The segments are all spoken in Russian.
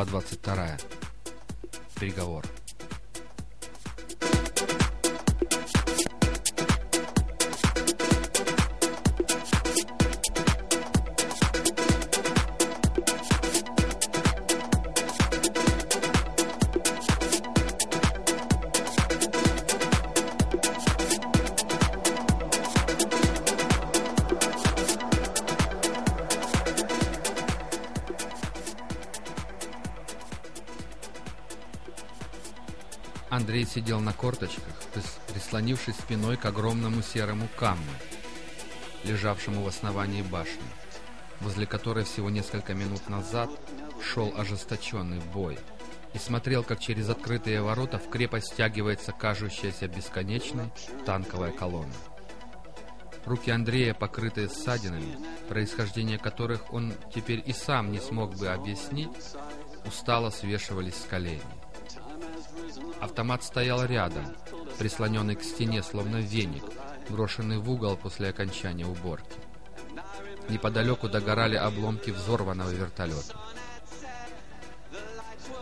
Глава 22. Приговор. Андрей сидел на корточках, прислонившись спиной к огромному серому камню, лежавшему в основании башни, возле которой всего несколько минут назад шел ожесточенный бой, и смотрел, как через открытые ворота в крепость стягивается кажущаяся бесконечной танковая колонна. Руки Андрея, покрытые ссадинами, происхождение которых он теперь и сам не смог бы объяснить, устало свешивались с коленей. Автомат стоял рядом, прислоненный к стене, словно веник, брошенный в угол после окончания уборки. Неподалеку догорали обломки взорванного вертолета.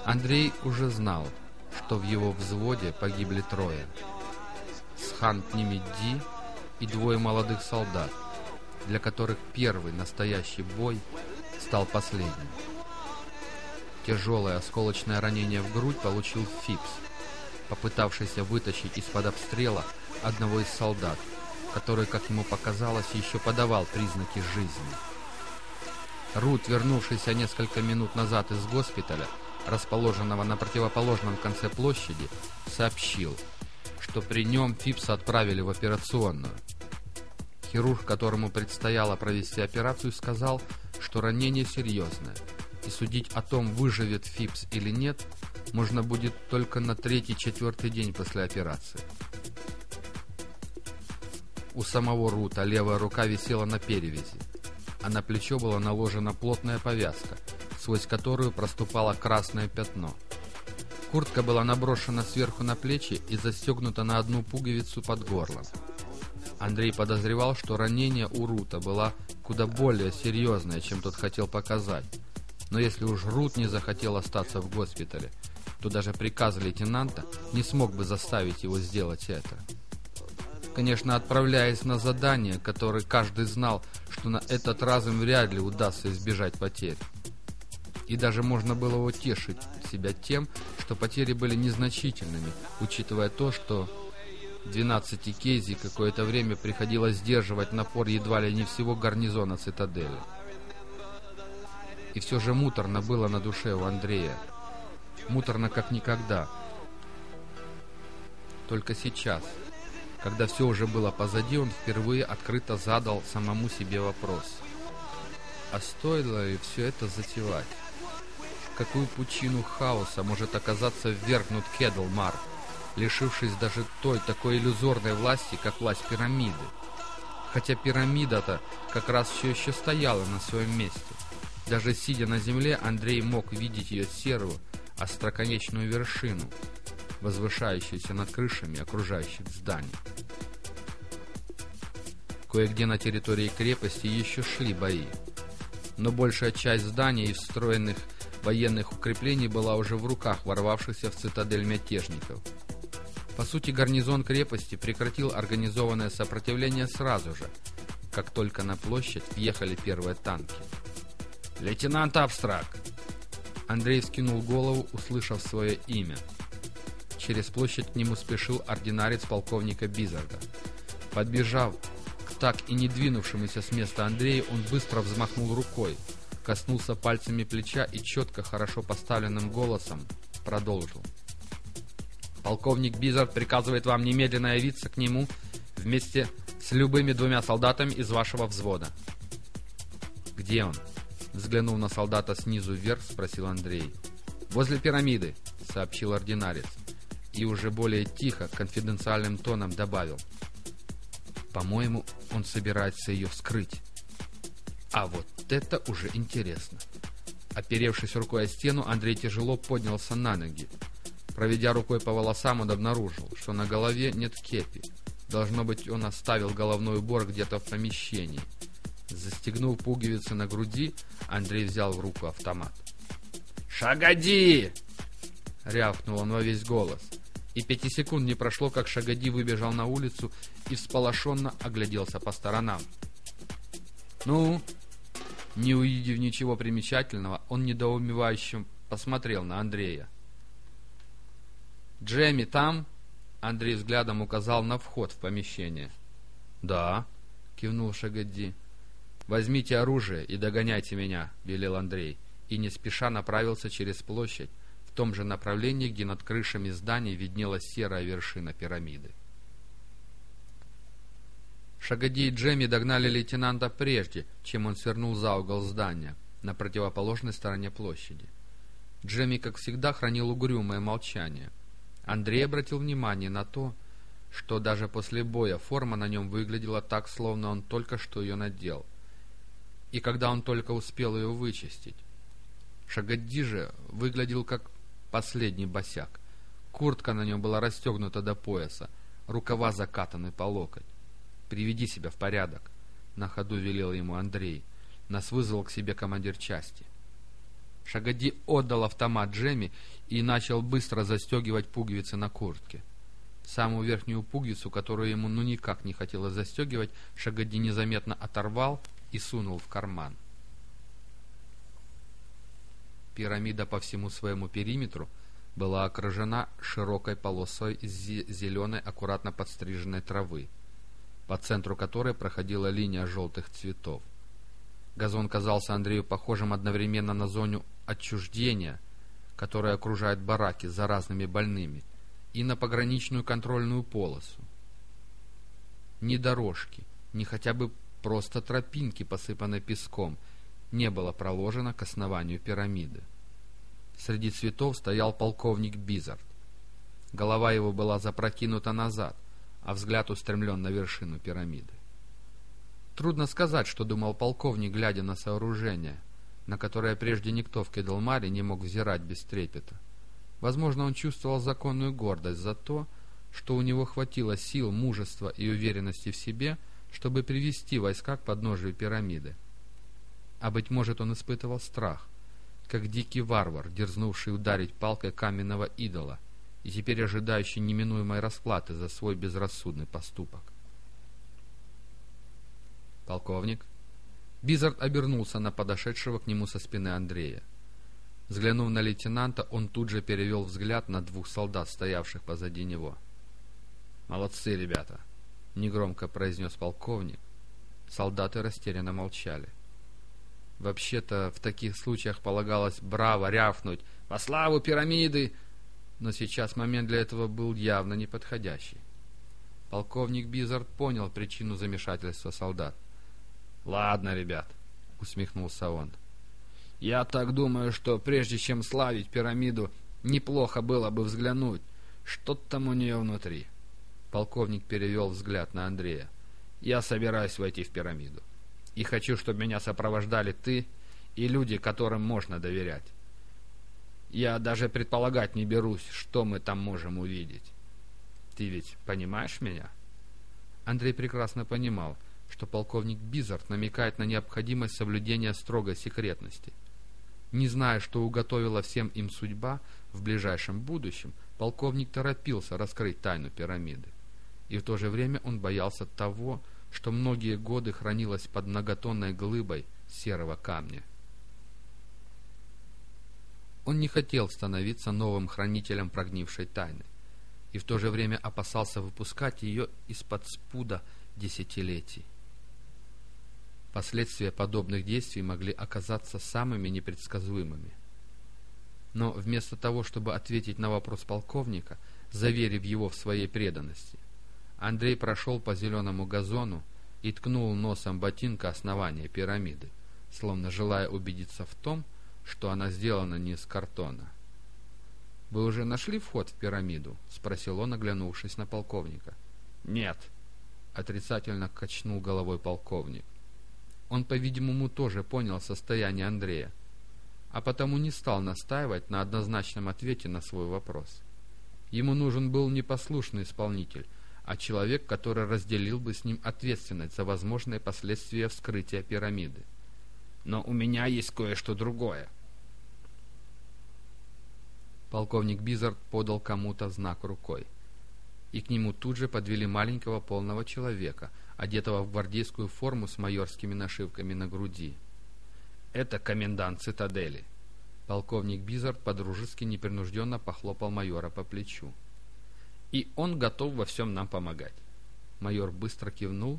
Андрей уже знал, что в его взводе погибли трое. Схан Пнемидди и двое молодых солдат, для которых первый настоящий бой стал последним. Тяжелое осколочное ранение в грудь получил Фипс, попытавшийся вытащить из-под обстрела одного из солдат, который, как ему показалось, еще подавал признаки жизни. Рут, вернувшийся несколько минут назад из госпиталя, расположенного на противоположном конце площади, сообщил, что при нем Фипса отправили в операционную. Хирург, которому предстояло провести операцию, сказал, что ранение серьезное, и судить о том, выживет Фипс или нет, можно будет только на третий-четвертый день после операции. У самого Рута левая рука висела на перевязи, а на плечо была наложена плотная повязка, сквозь которую проступало красное пятно. Куртка была наброшена сверху на плечи и застегнута на одну пуговицу под горлом. Андрей подозревал, что ранение у Рута было куда более серьезное, чем тот хотел показать. Но если уж Рут не захотел остаться в госпитале, то даже приказ лейтенанта не смог бы заставить его сделать это. Конечно, отправляясь на задание, которое каждый знал, что на этот раз им вряд ли удастся избежать потерь. И даже можно было утешить себя тем, что потери были незначительными, учитывая то, что 12 Кейзи какое-то время приходилось сдерживать напор едва ли не всего гарнизона цитадели. И все же муторно было на душе у Андрея муторно как никогда. Только сейчас, когда все уже было позади, он впервые открыто задал самому себе вопрос. А стоило ли все это затевать? какую пучину хаоса может оказаться ввергнут Кедлмар, лишившись даже той такой иллюзорной власти, как власть пирамиды? Хотя пирамида-то как раз все еще стояла на своем месте. Даже сидя на земле, Андрей мог видеть ее серую, остроконечную вершину, возвышающуюся над крышами окружающих зданий. Кое-где на территории крепости еще шли бои, но большая часть зданий и встроенных военных укреплений была уже в руках ворвавшихся в цитадель мятежников. По сути, гарнизон крепости прекратил организованное сопротивление сразу же, как только на площадь въехали первые танки. «Лейтенант Абстракт!» Андрей скинул голову, услышав свое имя. Через площадь к нему спешил ординарец полковника Бизарда. Подбежав к так и не двинувшемуся с места Андрею, он быстро взмахнул рукой, коснулся пальцами плеча и четко, хорошо поставленным голосом продолжил. «Полковник Бизард приказывает вам немедленно явиться к нему вместе с любыми двумя солдатами из вашего взвода». «Где он?» Взглянув на солдата снизу вверх, спросил Андрей. «Возле пирамиды», — сообщил ординарец. И уже более тихо, конфиденциальным тоном добавил. «По-моему, он собирается ее вскрыть». А вот это уже интересно. Оперевшись рукой о стену, Андрей тяжело поднялся на ноги. Проведя рукой по волосам, он обнаружил, что на голове нет кепи. Должно быть, он оставил головной убор где-то в помещении. Застегнув пуговицы на груди, Андрей взял в руку автомат. «Шагоди!» — рявкнул он во весь голос. И пяти секунд не прошло, как Шагоди выбежал на улицу и всполошенно огляделся по сторонам. «Ну?» Не увидев ничего примечательного, он недоумевающим посмотрел на Андрея. «Джемми там?» Андрей взглядом указал на вход в помещение. «Да», — кивнул Шагадди. «Возьмите оружие и догоняйте меня», — велел Андрей, и не спеша направился через площадь, в том же направлении, где над крышами зданий виднелась серая вершина пирамиды. Шагоди и Джемми догнали лейтенанта прежде, чем он свернул за угол здания, на противоположной стороне площади. Джемми, как всегда, хранил угрюмое молчание. Андрей обратил внимание на то, что даже после боя форма на нем выглядела так, словно он только что ее надел. И когда он только успел ее вычистить. Шагадди же выглядел как последний босяк. Куртка на нем была расстегнута до пояса, рукава закатаны по локоть. «Приведи себя в порядок», — на ходу велел ему Андрей. Нас вызвал к себе командир части. Шагоди отдал автомат Джемми и начал быстро застегивать пуговицы на куртке. Самую верхнюю пуговицу, которую ему ну никак не хотелось застегивать, Шагоди незаметно оторвал и сунул в карман. Пирамида по всему своему периметру была окружена широкой полосой зеленой аккуратно подстриженной травы, по центру которой проходила линия желтых цветов. Газон казался Андрею похожим одновременно на зону отчуждения, которая окружает бараки за разными больными, и на пограничную контрольную полосу. Ни дорожки, ни хотя бы просто тропинки, посыпанной песком, не было проложено к основанию пирамиды. Среди цветов стоял полковник Бизард. Голова его была запрокинута назад, а взгляд устремлен на вершину пирамиды. Трудно сказать, что думал полковник, глядя на сооружение, на которое прежде никто в Кедлмаре не мог взирать без трепета. Возможно, он чувствовал законную гордость за то, что у него хватило сил, мужества и уверенности в себе, чтобы привести войска к подножию пирамиды. А быть может, он испытывал страх, как дикий варвар, дерзнувший ударить палкой каменного идола и теперь ожидающий неминуемой расплаты за свой безрассудный поступок. «Полковник?» Бизард обернулся на подошедшего к нему со спины Андрея. Взглянув на лейтенанта, он тут же перевел взгляд на двух солдат, стоявших позади него. «Молодцы, ребята!» — негромко произнес полковник. Солдаты растерянно молчали. Вообще-то в таких случаях полагалось браво рявкнуть «Во славу пирамиды!» Но сейчас момент для этого был явно неподходящий. Полковник Бизард понял причину замешательства солдат. «Ладно, ребят», — усмехнулся он. «Я так думаю, что прежде чем славить пирамиду, неплохо было бы взглянуть, что там у нее внутри». Полковник перевел взгляд на Андрея. «Я собираюсь войти в пирамиду. И хочу, чтобы меня сопровождали ты и люди, которым можно доверять. Я даже предполагать не берусь, что мы там можем увидеть. Ты ведь понимаешь меня?» Андрей прекрасно понимал — что полковник Бизард намекает на необходимость соблюдения строгой секретности. Не зная, что уготовила всем им судьба в ближайшем будущем, полковник торопился раскрыть тайну пирамиды. И в то же время он боялся того, что многие годы хранилось под многотонной глыбой серого камня. Он не хотел становиться новым хранителем прогнившей тайны, и в то же время опасался выпускать ее из-под спуда десятилетий. Последствия подобных действий могли оказаться самыми непредсказуемыми. Но вместо того, чтобы ответить на вопрос полковника, заверив его в своей преданности, Андрей прошел по зеленому газону и ткнул носом ботинка основания пирамиды, словно желая убедиться в том, что она сделана не из картона. «Вы уже нашли вход в пирамиду?» — спросил он, оглянувшись на полковника. «Нет», — отрицательно качнул головой полковник. Он, по-видимому, тоже понял состояние Андрея, а потому не стал настаивать на однозначном ответе на свой вопрос. Ему нужен был не послушный исполнитель, а человек, который разделил бы с ним ответственность за возможные последствия вскрытия пирамиды. «Но у меня есть кое-что другое». Полковник Бизард подал кому-то знак рукой. И к нему тут же подвели маленького полного человека, одетого в гвардейскую форму с майорскими нашивками на груди. «Это комендант цитадели». Полковник Бизард подружески непринужденно похлопал майора по плечу. «И он готов во всем нам помогать». Майор быстро кивнул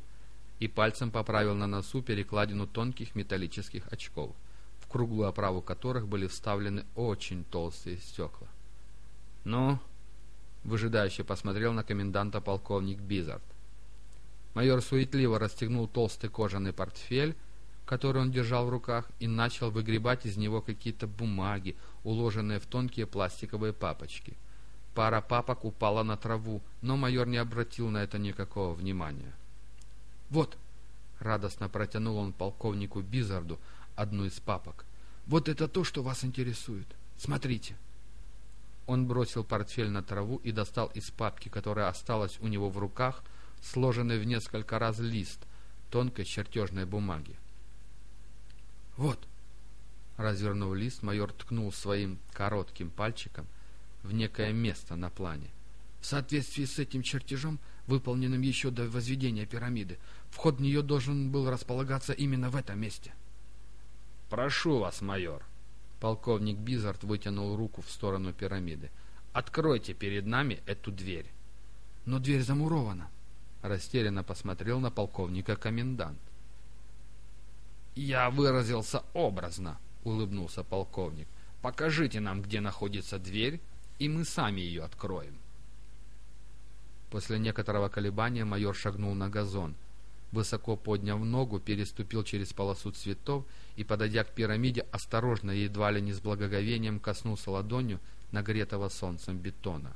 и пальцем поправил на носу перекладину тонких металлических очков, в круглую оправу которых были вставлены очень толстые стекла. «Ну?» — выжидающе посмотрел на коменданта полковник Бизард. Майор суетливо расстегнул толстый кожаный портфель, который он держал в руках, и начал выгребать из него какие-то бумаги, уложенные в тонкие пластиковые папочки. Пара папок упала на траву, но майор не обратил на это никакого внимания. «Вот!» — радостно протянул он полковнику Бизарду одну из папок. «Вот это то, что вас интересует. Смотрите!» Он бросил портфель на траву и достал из папки, которая осталась у него в руках, сложенный в несколько раз лист тонкой чертежной бумаги. «Вот!» Развернув лист, майор ткнул своим коротким пальчиком в некое место на плане. В соответствии с этим чертежом, выполненным еще до возведения пирамиды, вход в нее должен был располагаться именно в этом месте. «Прошу вас, майор!» Полковник Бизард вытянул руку в сторону пирамиды. «Откройте перед нами эту дверь!» «Но дверь замурована!» Растерянно посмотрел на полковника комендант. «Я выразился образно», — улыбнулся полковник. «Покажите нам, где находится дверь, и мы сами ее откроем». После некоторого колебания майор шагнул на газон, высоко подняв ногу, переступил через полосу цветов и, подойдя к пирамиде, осторожно, едва ли не с благоговением, коснулся ладонью нагретого солнцем бетона.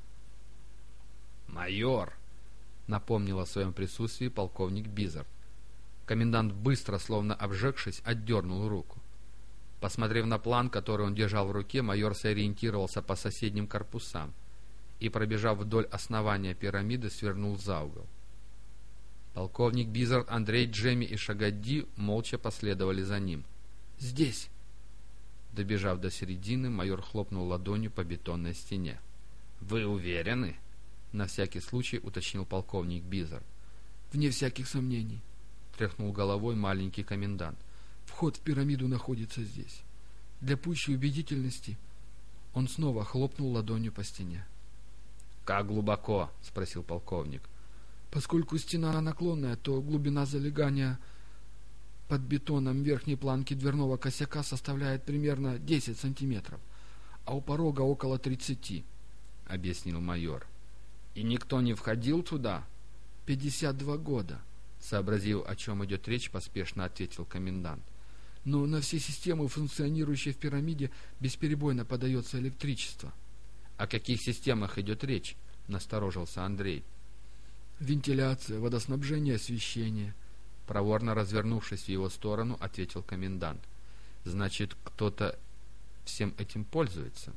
«Майор!» — напомнил о своем присутствии полковник Бизард. Комендант быстро, словно обжегшись, отдернул руку. Посмотрев на план, который он держал в руке, майор сориентировался по соседним корпусам и, пробежав вдоль основания пирамиды, свернул за угол. Полковник Бизард, Андрей, Джемми и Шагадди молча последовали за ним. «Здесь!» Добежав до середины, майор хлопнул ладонью по бетонной стене. «Вы уверены?» — на всякий случай уточнил полковник Бизард. «Вне всяких сомнений», — тряхнул головой маленький комендант. «Вход в пирамиду находится здесь. Для пущей убедительности...» Он снова хлопнул ладонью по стене. «Как глубоко?» — спросил полковник. «Поскольку стена наклонная, то глубина залегания под бетоном верхней планки дверного косяка составляет примерно 10 сантиметров, а у порога около 30, — объяснил майор. «И никто не входил туда?» «52 года», — сообразив, о чем идет речь, поспешно ответил комендант. «Но на все системы, функционирующие в пирамиде, бесперебойно подается электричество». «О каких системах идет речь?» — насторожился Андрей. «Вентиляция, водоснабжение, освещение», — проворно развернувшись в его сторону, ответил комендант. «Значит, кто-то всем этим пользуется?»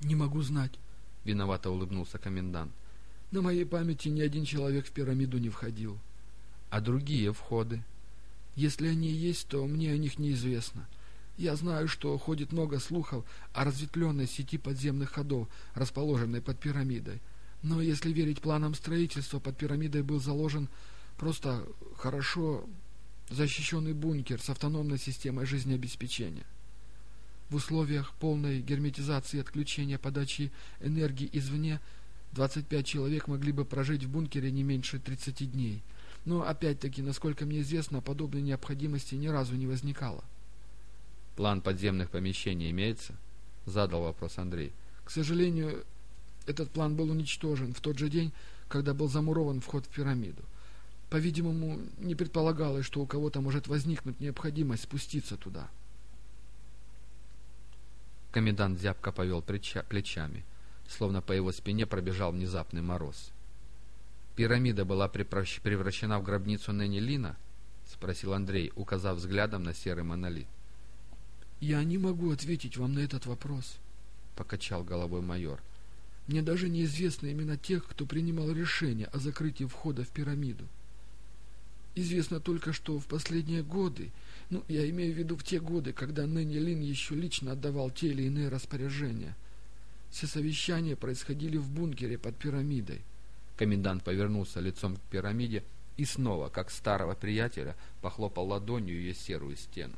«Не могу знать», — виновато улыбнулся комендант. «На моей памяти ни один человек в пирамиду не входил». «А другие входы?» «Если они есть, то мне о них неизвестно. Я знаю, что ходит много слухов о разветвленной сети подземных ходов, расположенной под пирамидой. Но если верить планам строительства, под пирамидой был заложен просто хорошо защищенный бункер с автономной системой жизнеобеспечения. В условиях полной герметизации и отключения подачи энергии извне 25 человек могли бы прожить в бункере не меньше 30 дней. Но, опять-таки, насколько мне известно, подобной необходимости ни разу не возникало. План подземных помещений имеется? Задал вопрос Андрей. К сожалению, этот план был уничтожен в тот же день, когда был замурован вход в пирамиду. По-видимому, не предполагалось, что у кого-то может возникнуть необходимость спуститься туда. Комендант зябко повел плечами, словно по его спине пробежал внезапный мороз. «Пирамида была превращена в гробницу Нэнни Лина?» — спросил Андрей, указав взглядом на серый монолит. «Я не могу ответить вам на этот вопрос», — покачал головой майор. «Мне даже неизвестны имена тех, кто принимал решение о закрытии входа в пирамиду. Известно только, что в последние годы, ну, я имею в виду в те годы, когда Нэнни Лин еще лично отдавал те или иные распоряжения, Все совещания происходили в бункере под пирамидой. Комендант повернулся лицом к пирамиде и снова, как старого приятеля, похлопал ладонью ее серую стену.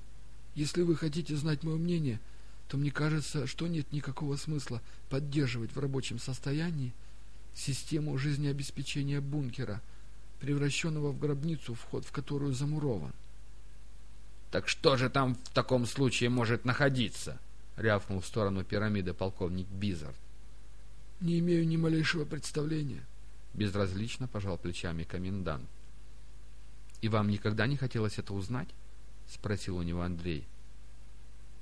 Если вы хотите знать мое мнение, то мне кажется, что нет никакого смысла поддерживать в рабочем состоянии систему жизнеобеспечения бункера, превращенного в гробницу, вход в которую замурован. «Так что же там в таком случае может находиться?» — рявкнул в сторону пирамиды полковник Бизард. «Не имею ни малейшего представления», — безразлично пожал плечами комендант. «И вам никогда не хотелось это узнать?» — спросил у него Андрей.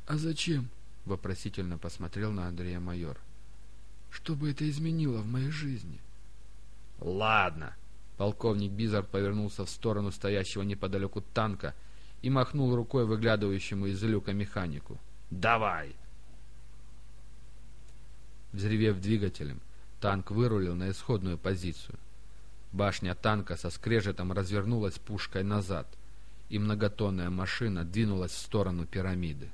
«А зачем?» — вопросительно посмотрел на Андрея майор. «Что бы это изменило в моей жизни?» «Ладно!» — полковник Бизард повернулся в сторону стоящего неподалеку танка и махнул рукой выглядывающему из люка механику. «Давай!» Взревев двигателем, танк вырулил на исходную позицию. Башня танка со скрежетом развернулась пушкой назад, и многотонная машина двинулась в сторону пирамиды.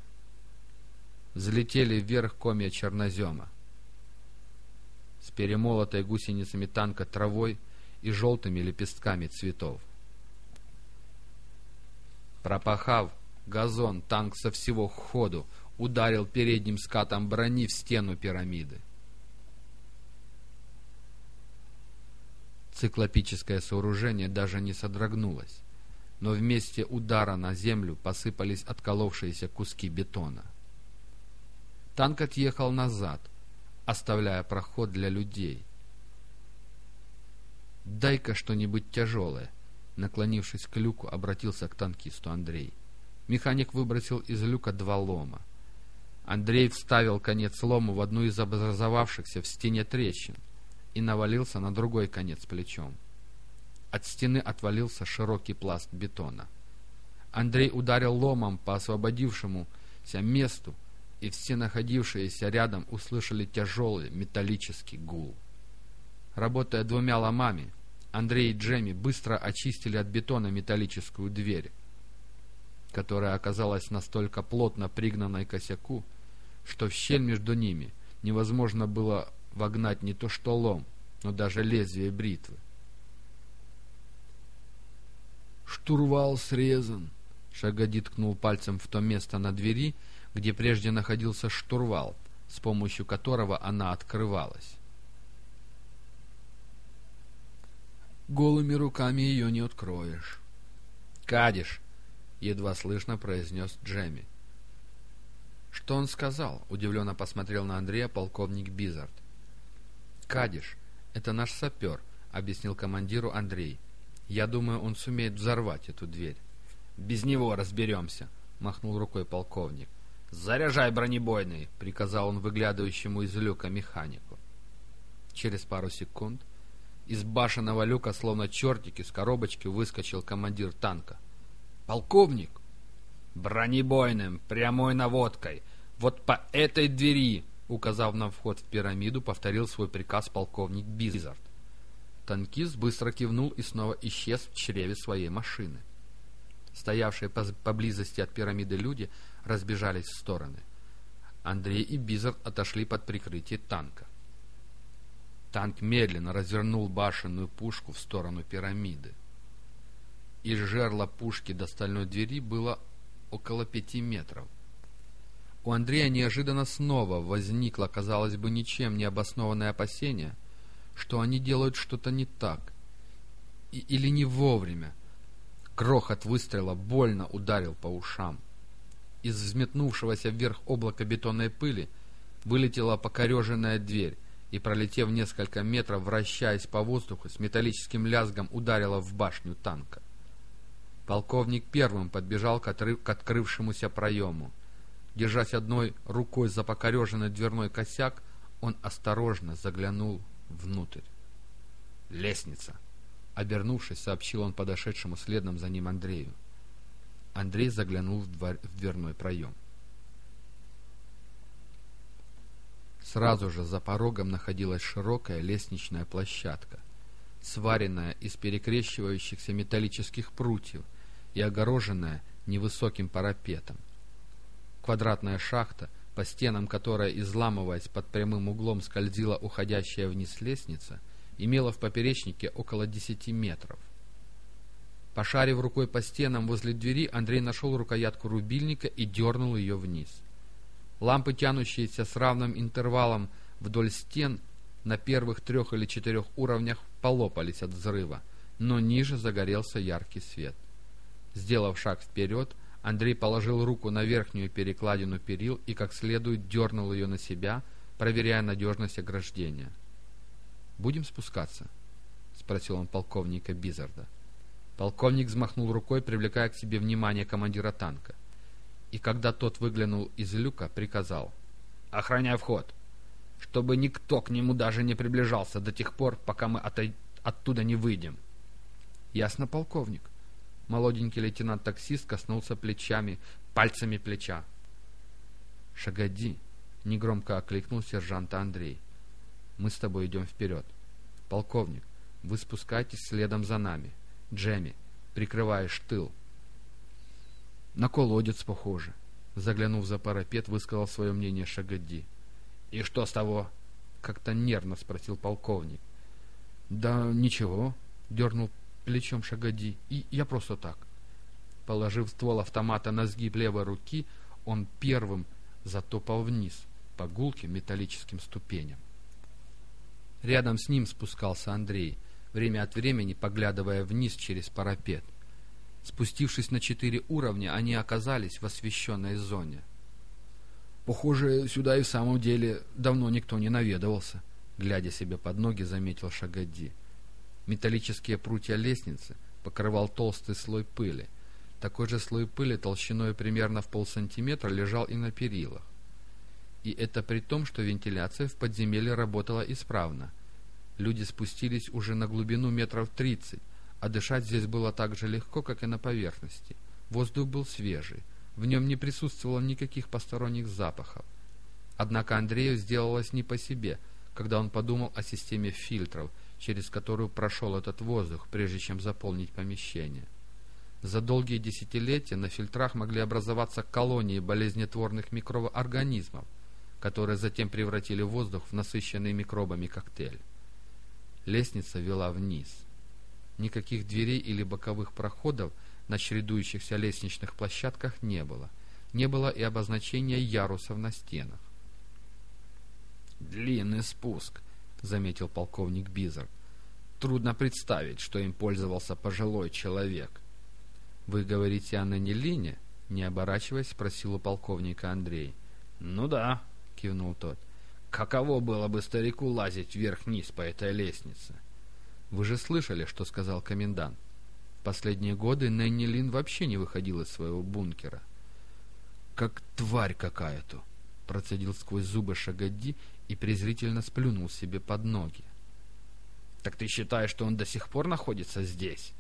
Взлетели вверх комья чернозема. С перемолотой гусеницами танка травой и желтыми лепестками цветов. Пропахав газон, танк со всего ходу ударил передним скатом брони в стену пирамиды. Циклопическое сооружение даже не содрогнулось, но вместе удара на землю посыпались отколовшиеся куски бетона. Танк отъехал назад, оставляя проход для людей. «Дай-ка что-нибудь тяжелое», — наклонившись к люку, обратился к танкисту Андрей. Механик выбросил из люка два лома. Андрей вставил конец лома в одну из образовавшихся в стене трещин и навалился на другой конец плечом. От стены отвалился широкий пласт бетона. Андрей ударил ломом по освободившемуся месту, и все находившиеся рядом услышали тяжелый металлический гул. Работая двумя ломами, Андрей и Джемми быстро очистили от бетона металлическую дверь, которая оказалась настолько плотно пригнанной косяку, что в щель между ними невозможно было вогнать не то что лом, но даже лезвие бритвы. «Штурвал срезан!» Шагоди ткнул пальцем в то место на двери, где прежде находился штурвал, с помощью которого она открывалась. «Голыми руками ее не откроешь». «Кадиш!» — едва слышно произнес Джемми. «Что он сказал?» — удивленно посмотрел на Андрея полковник Бизард. «Кадиш, это наш сапер», — объяснил командиру Андрей. «Я думаю, он сумеет взорвать эту дверь». «Без него разберемся», — махнул рукой полковник. «Заряжай бронебойный!» — приказал он выглядывающему из люка механику. Через пару секунд из башенного люка, словно чертик из коробочки, выскочил командир танка. «Полковник!» «Бронебойным, прямой наводкой! Вот по этой двери!» Указав на вход в пирамиду, повторил свой приказ полковник Бизард. Танкист быстро кивнул и снова исчез в чреве своей машины. Стоявшие поблизости от пирамиды люди разбежались в стороны. Андрей и Бизард отошли под прикрытие танка. Танк медленно развернул башенную пушку в сторону пирамиды. Из жерла пушки до стальной двери было около пяти метров. У Андрея неожиданно снова возникло, казалось бы, ничем не обоснованное опасение, что они делают что-то не так и, или не вовремя. Крохот выстрела больно ударил по ушам. Из взметнувшегося вверх облака бетонной пыли вылетела покореженная дверь и, пролетев несколько метров, вращаясь по воздуху, с металлическим лязгом ударила в башню танка. Полковник первым подбежал к, отрыв, к открывшемуся проему. Держась одной рукой за покореженный дверной косяк, он осторожно заглянул внутрь. «Лестница!» Обернувшись, сообщил он подошедшему следом за ним Андрею. Андрей заглянул в, двор... в дверной проем. Сразу же за порогом находилась широкая лестничная площадка, сваренная из перекрещивающихся металлических прутьев и огороженная невысоким парапетом. Квадратная шахта, по стенам которой, изламываясь под прямым углом, скользила уходящая вниз лестница, имела в поперечнике около десяти метров. Пошарив рукой по стенам возле двери, Андрей нашел рукоятку рубильника и дернул ее вниз. Лампы, тянущиеся с равным интервалом вдоль стен, на первых трех или четырех уровнях полопались от взрыва, но ниже загорелся яркий свет. Сделав шаг вперед, Андрей положил руку на верхнюю перекладину перил и как следует дернул ее на себя, проверяя надежность ограждения. «Будем спускаться?» — спросил он полковника Бизарда. Полковник взмахнул рукой, привлекая к себе внимание командира танка. И когда тот выглянул из люка, приказал «Охраняй вход, чтобы никто к нему даже не приближался до тех пор, пока мы от... оттуда не выйдем». «Ясно, полковник», Молоденький лейтенант-таксист коснулся плечами, пальцами плеча. «Шагоди!» — негромко окликнул сержанта Андрей. «Мы с тобой идем вперед. Полковник, вы спускайтесь следом за нами. Джемми, прикрываешь тыл». «На колодец похоже», — заглянув за парапет, высказал свое мнение Шагоди. «И что с того?» — как-то нервно спросил полковник. «Да ничего», — дернул плечом Шагоди, и я просто так. Положив ствол автомата на сгиб левой руки, он первым затопал вниз по гулким металлическим ступеням. Рядом с ним спускался Андрей, время от времени поглядывая вниз через парапет. Спустившись на четыре уровня, они оказались в освещенной зоне. «Похоже, сюда и в самом деле давно никто не наведывался», — глядя себе под ноги, заметил Шагоди. Металлические прутья лестницы покрывал толстый слой пыли. Такой же слой пыли толщиной примерно в полсантиметра лежал и на перилах. И это при том, что вентиляция в подземелье работала исправно. Люди спустились уже на глубину метров тридцать, а дышать здесь было так же легко, как и на поверхности. Воздух был свежий, в нем не присутствовало никаких посторонних запахов. Однако Андрею сделалось не по себе, когда он подумал о системе фильтров – через которую прошел этот воздух, прежде чем заполнить помещение. За долгие десятилетия на фильтрах могли образоваться колонии болезнетворных микроорганизмов, которые затем превратили воздух в насыщенный микробами коктейль. Лестница вела вниз. Никаких дверей или боковых проходов на чередующихся лестничных площадках не было. Не было и обозначения ярусов на стенах. «Длинный спуск», — заметил полковник Бизер. «Трудно представить, что им пользовался пожилой человек». «Вы говорите о Нанелине?» — не оборачиваясь, спросил у полковника Андрей. «Ну да», — кивнул тот. «Каково было бы старику лазить вверх-вниз по этой лестнице?» «Вы же слышали, что сказал комендант. Последние годы Нэнни Лин вообще не выходил из своего бункера». «Как тварь какая-то!» — процедил сквозь зубы Шагадди и презрительно сплюнул себе под ноги. «Так ты считаешь, что он до сих пор находится здесь?»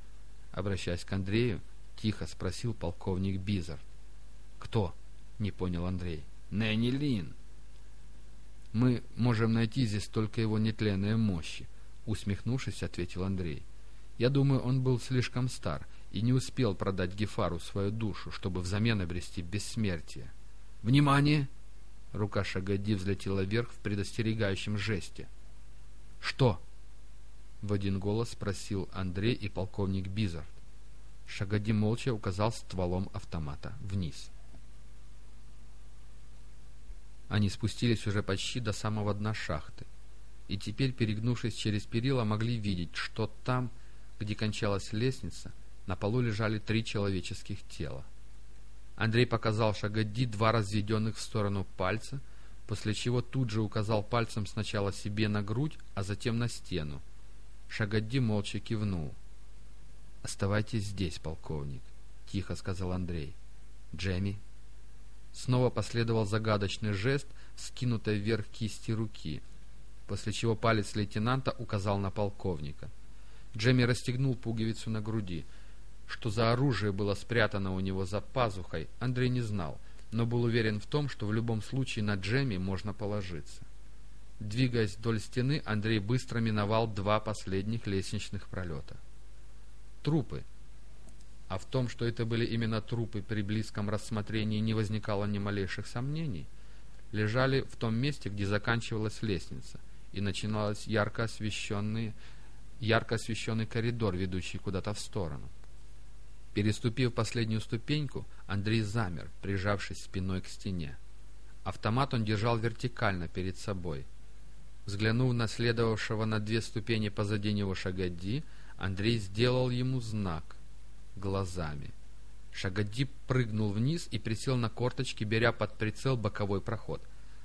Обращаясь к Андрею, тихо спросил полковник Бизард. «Кто?» — не понял Андрей. «Нэнни Лин». «Мы можем найти здесь только его нетленные мощи», — усмехнувшись, ответил Андрей. «Я думаю, он был слишком стар и не успел продать Гефару свою душу, чтобы взамен обрести бессмертие». «Внимание!» Рука Шагади взлетела вверх в предостерегающем жесте. «Что?» — в один голос спросил Андрей и полковник Бизард. Шагади молча указал стволом автомата вниз. Они спустились уже почти до самого дна шахты, и теперь, перегнувшись через перила, могли видеть, что там, где кончалась лестница, на полу лежали три человеческих тела. Андрей показал Шагадди два разведенных в сторону пальца, после чего тут же указал пальцем сначала себе на грудь, а затем на стену. Шагадди молча кивнул. «Оставайтесь здесь, полковник», — тихо сказал Андрей. «Джемми?» Снова последовал загадочный жест, скинутой вверх кисти руки, после чего палец лейтенанта указал на полковника. Джемми расстегнул пуговицу на груди — что за оружие было спрятано у него за пазухой, Андрей не знал, но был уверен в том, что в любом случае на Джемми можно положиться. Двигаясь вдоль стены, Андрей быстро миновал два последних лестничных пролета. Трупы. А в том, что это были именно трупы, при близком рассмотрении не возникало ни малейших сомнений. лежали в том месте, где заканчивалась лестница, и начиналась ярко освещенный, ярко освещенный коридор, ведущий куда-то в сторону. Переступив последнюю ступеньку, Андрей замер, прижавшись спиной к стене. Автомат он держал вертикально перед собой. Взглянув на следовавшего на две ступени позади него Шагадди, Андрей сделал ему знак глазами. Шагадди прыгнул вниз и присел на корточки, беря под прицел боковой проход.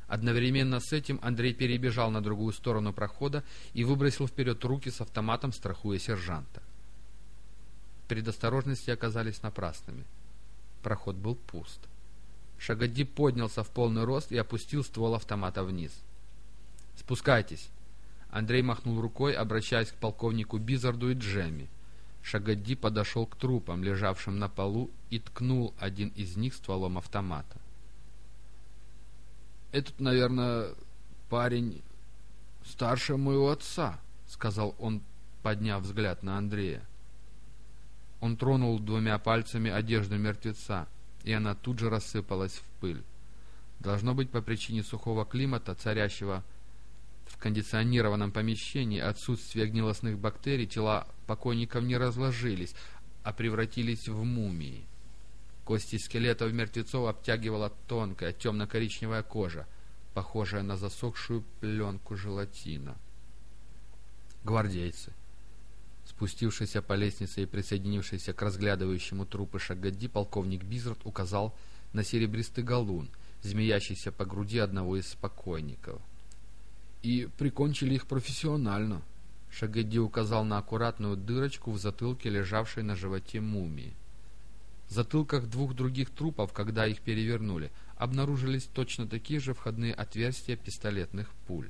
Одновременно с этим Андрей перебежал на другую сторону прохода и выбросил вперед руки с автоматом, страхуя сержанта. Предосторожности оказались напрасными. Проход был пуст. Шагадди поднялся в полный рост и опустил ствол автомата вниз. «Спускайтесь!» Андрей махнул рукой, обращаясь к полковнику Бизарду и Джемми. Шагадди подошел к трупам, лежавшим на полу, и ткнул один из них стволом автомата. «Этот, наверное, парень старше моего отца», — сказал он, подняв взгляд на Андрея. Он тронул двумя пальцами одежду мертвеца, и она тут же рассыпалась в пыль. Должно быть, по причине сухого климата, царящего в кондиционированном помещении, отсутствие гнилостных бактерий, тела покойников не разложились, а превратились в мумии. Кости скелетов мертвецов обтягивала тонкая темно-коричневая кожа, похожая на засохшую пленку желатина. Гвардейцы. Спустившийся по лестнице и присоединившийся к разглядывающему трупы Шагадди, полковник Бизард указал на серебристый галун, змеящийся по груди одного из покойников. «И прикончили их профессионально», — Шагадди указал на аккуратную дырочку в затылке, лежавшей на животе мумии. В затылках двух других трупов, когда их перевернули, обнаружились точно такие же входные отверстия пистолетных пуль.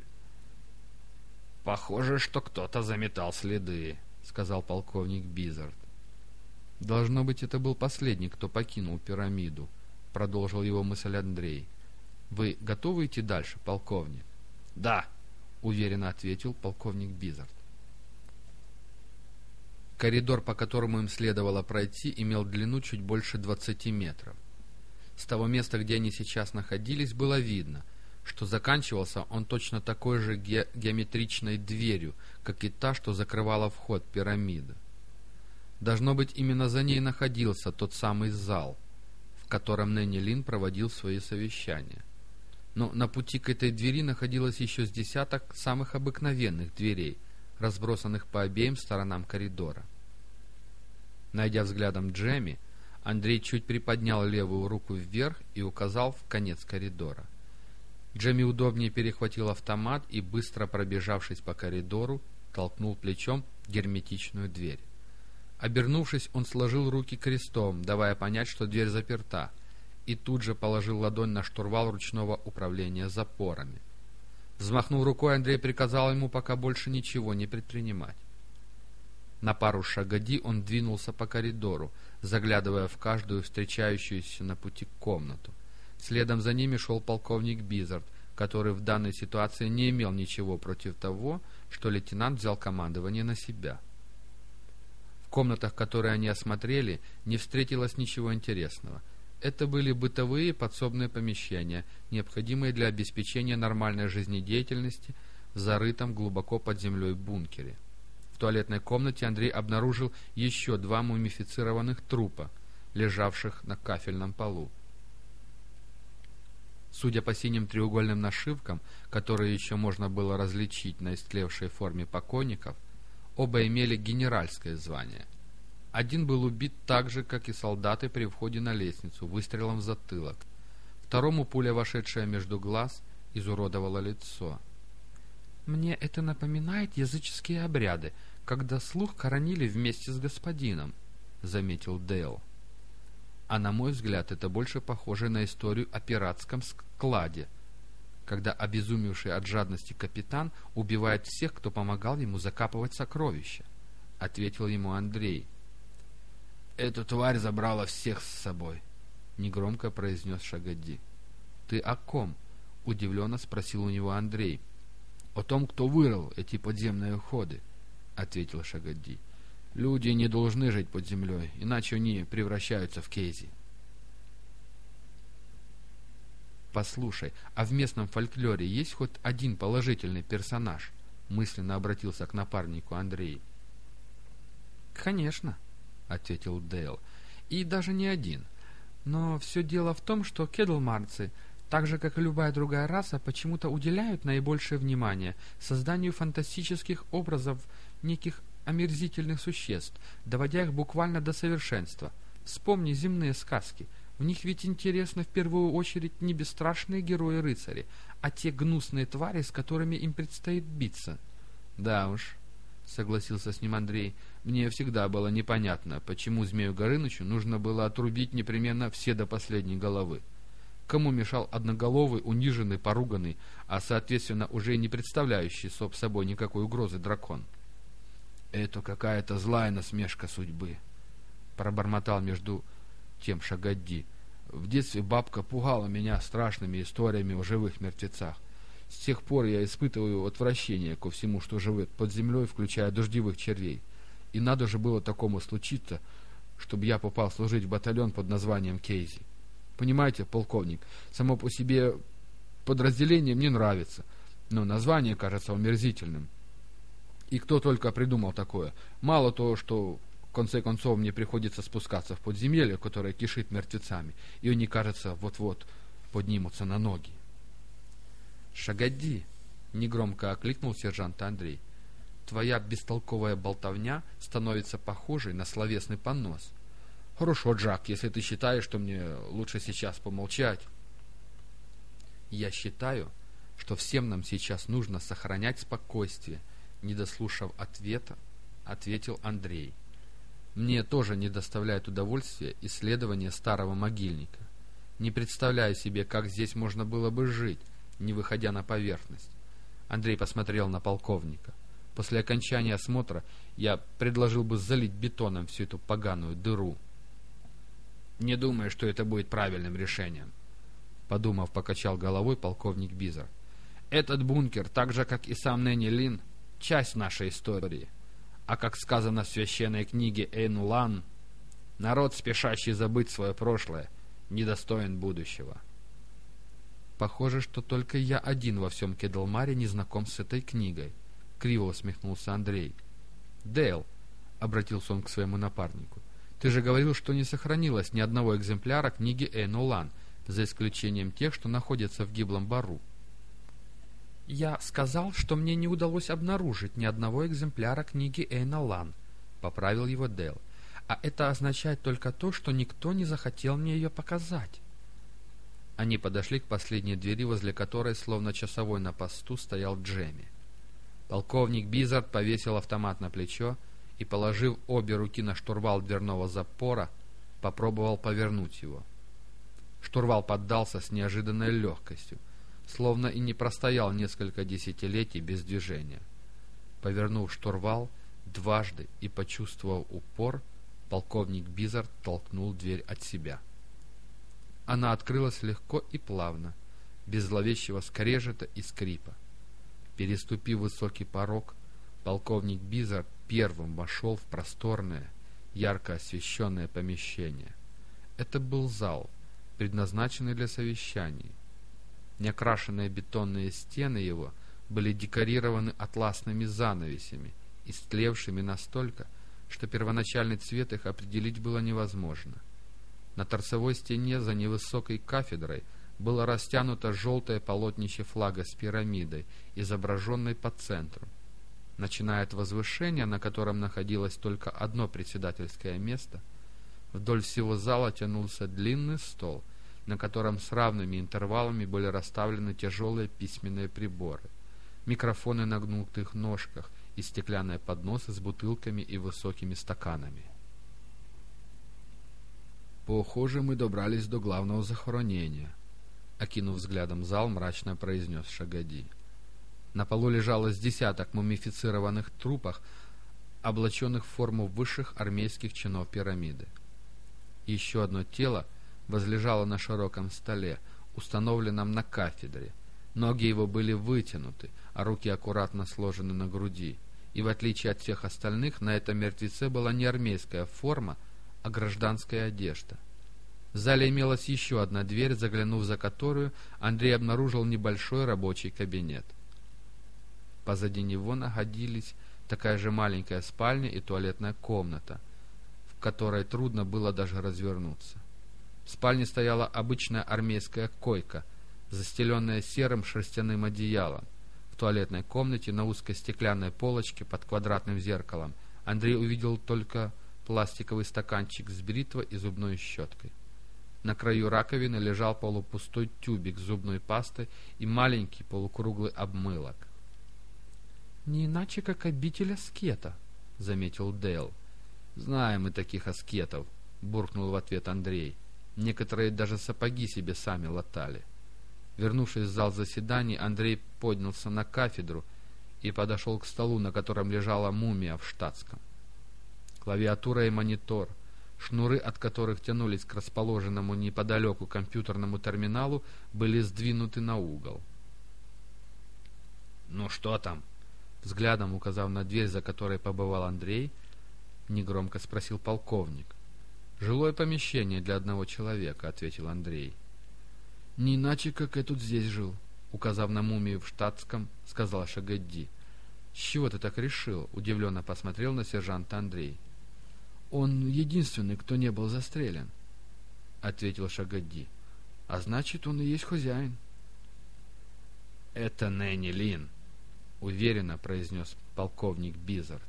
«Похоже, что кто-то заметал следы», — сказал полковник Бизард. «Должно быть, это был последний, кто покинул пирамиду», — продолжил его мысль Андрей. «Вы готовы идти дальше, полковник?» «Да», — уверенно ответил полковник Бизард. Коридор, по которому им следовало пройти, имел длину чуть больше двадцати метров. С того места, где они сейчас находились, было видно — что заканчивался он точно такой же ге геометричной дверью, как и та, что закрывала вход пирамиды. Должно быть, именно за ней находился тот самый зал, в котором Нэнни Лин проводил свои совещания. Но на пути к этой двери находилось еще с десяток самых обыкновенных дверей, разбросанных по обеим сторонам коридора. Найдя взглядом Джемми, Андрей чуть приподнял левую руку вверх и указал в конец коридора. Джемми удобнее перехватил автомат и, быстро пробежавшись по коридору, толкнул плечом герметичную дверь. Обернувшись, он сложил руки крестом, давая понять, что дверь заперта, и тут же положил ладонь на штурвал ручного управления запорами. Взмахнув рукой, Андрей приказал ему пока больше ничего не предпринимать. На пару шагоди он двинулся по коридору, заглядывая в каждую встречающуюся на пути комнату. Следом за ними шел полковник Бизард, который в данной ситуации не имел ничего против того, что лейтенант взял командование на себя. В комнатах, которые они осмотрели, не встретилось ничего интересного. Это были бытовые подсобные помещения, необходимые для обеспечения нормальной жизнедеятельности в зарытом глубоко под землей бункере. В туалетной комнате Андрей обнаружил еще два мумифицированных трупа, лежавших на кафельном полу. Судя по синим треугольным нашивкам, которые еще можно было различить на истлевшей форме покойников, оба имели генеральское звание. Один был убит так же, как и солдаты при входе на лестницу, выстрелом в затылок. Второму пуля, вошедшая между глаз, изуродовала лицо. «Мне это напоминает языческие обряды, когда слух хоронили вместе с господином», — заметил Дейл. А на мой взгляд, это больше похоже на историю о пиратском складе, когда обезумевший от жадности капитан убивает всех, кто помогал ему закапывать сокровища, — ответил ему Андрей. — Эту тварь забрала всех с собой, — негромко произнес Шагадди. — Ты о ком? — удивленно спросил у него Андрей. — О том, кто вырыл эти подземные ходы, — ответил Шагадди. Люди не должны жить под землей, иначе они превращаются в кейзи. Послушай, а в местном фольклоре есть хоть один положительный персонаж? Мысленно обратился к напарнику Андрей. Конечно, ответил Дейл. И даже не один. Но все дело в том, что кедлмарцы, так же как и любая другая раса, почему-то уделяют наибольшее внимание созданию фантастических образов неких омерзительных существ, доводя их буквально до совершенства. Вспомни земные сказки – в них ведь интересно в первую очередь не бесстрашные герои-рыцари, а те гнусные твари, с которыми им предстоит биться. — Да уж, — согласился с ним Андрей, — мне всегда было непонятно, почему Змею Горынычу нужно было отрубить непременно все до последней головы. Кому мешал одноголовый, униженный, поруганный, а, соответственно, уже не представляющий соб собой никакой угрозы дракон? — Это какая-то злая насмешка судьбы, — пробормотал между тем Шагадди. В детстве бабка пугала меня страшными историями о живых мертвецах. С тех пор я испытываю отвращение ко всему, что живет под землей, включая дождевых червей. И надо же было такому случиться, чтобы я попал служить в батальон под названием Кейзи. Понимаете, полковник, само по себе подразделение мне нравится, но название кажется омерзительным. И кто только придумал такое. Мало того, что конце концов мне приходится спускаться в подземелье, которое кишит мертвецами, и они, кажется, вот-вот поднимутся на ноги. «Шагоди!» — негромко окликнул сержант Андрей. «Твоя бестолковая болтовня становится похожей на словесный понос». «Хорошо, Джак, если ты считаешь, что мне лучше сейчас помолчать». «Я считаю, что всем нам сейчас нужно сохранять спокойствие», — не дослушав ответа, ответил Андрей. Мне тоже не доставляет удовольствия исследование старого могильника. Не представляю себе, как здесь можно было бы жить, не выходя на поверхность. Андрей посмотрел на полковника. После окончания осмотра я предложил бы залить бетоном всю эту поганую дыру. Не думаю, что это будет правильным решением. Подумав, покачал головой полковник Бизер. Этот бункер, так же, как и сам Нэнни Лин, часть нашей истории. А как сказано в священной книге Эйн народ, спешащий забыть свое прошлое, недостоин будущего. Похоже, что только я один во всем Кедлмаре не знаком с этой книгой. Криво усмехнулся Андрей. Дейл, обратился он к своему напарнику, ты же говорил, что не сохранилось ни одного экземпляра книги Эйн за исключением тех, что находятся в гиблом бару. «Я сказал, что мне не удалось обнаружить ни одного экземпляра книги Эйна Лан», — поправил его Дэл. «А это означает только то, что никто не захотел мне ее показать». Они подошли к последней двери, возле которой, словно часовой на посту, стоял Джемми. Полковник Бизард повесил автомат на плечо и, положив обе руки на штурвал дверного запора, попробовал повернуть его. Штурвал поддался с неожиданной легкостью — словно и не простоял несколько десятилетий без движения. Повернув штурвал дважды и почувствовав упор, полковник Бизард толкнул дверь от себя. Она открылась легко и плавно, без зловещего скрежета и скрипа. Переступив высокий порог, полковник Бизард первым вошел в просторное, ярко освещенное помещение. Это был зал, предназначенный для совещаний, Неокрашенные бетонные стены его были декорированы атласными занавесями, истлевшими настолько, что первоначальный цвет их определить было невозможно. На торцевой стене за невысокой кафедрой было растянуто желтое полотнище флага с пирамидой, изображенной по центру. Начиная от возвышения, на котором находилось только одно председательское место, вдоль всего зала тянулся длинный стол — на котором с равными интервалами были расставлены тяжелые письменные приборы, микрофоны на гнутых ножках и стеклянные подносы с бутылками и высокими стаканами. «Похоже, мы добрались до главного захоронения», — окинув взглядом зал, мрачно произнес Шагади. На полу лежало с десяток мумифицированных трупах, облаченных в форму высших армейских чинов пирамиды. Еще одно тело — возлежало на широком столе, установленном на кафедре. Ноги его были вытянуты, а руки аккуратно сложены на груди. И в отличие от всех остальных, на этом мертвеце была не армейская форма, а гражданская одежда. В зале имелась еще одна дверь, заглянув за которую, Андрей обнаружил небольшой рабочий кабинет. Позади него находились такая же маленькая спальня и туалетная комната, в которой трудно было даже развернуться. В спальне стояла обычная армейская койка, застеленная серым шерстяным одеялом. В туалетной комнате на узкой стеклянной полочке под квадратным зеркалом Андрей увидел только пластиковый стаканчик с бритвой и зубной щеткой. На краю раковины лежал полупустой тюбик зубной пастой и маленький полукруглый обмылок. «Не иначе, как обитель аскета», — заметил Дейл. «Знаем мы таких аскетов», — буркнул в ответ Андрей. Некоторые даже сапоги себе сами латали. Вернувшись в зал заседаний, Андрей поднялся на кафедру и подошел к столу, на котором лежала мумия в штатском. Клавиатура и монитор — шнуры от которых тянулись к расположенному неподалеку компьютерному терминалу, были сдвинуты на угол. «Ну что там?» Взглядом указав на дверь, за которой побывал Андрей, негромко спросил полковник. «Жилое помещение для одного человека», — ответил Андрей. «Не иначе, как я тут здесь жил», — указав на мумию в штатском, сказал Шагадди. «С чего ты так решил?» — удивленно посмотрел на сержанта Андрей. Он единственный, кто не был застрелен, — ответил Шагадди. — А значит, он и есть хозяин. — Это Нэнни Лин, — уверенно произнес полковник Бизард.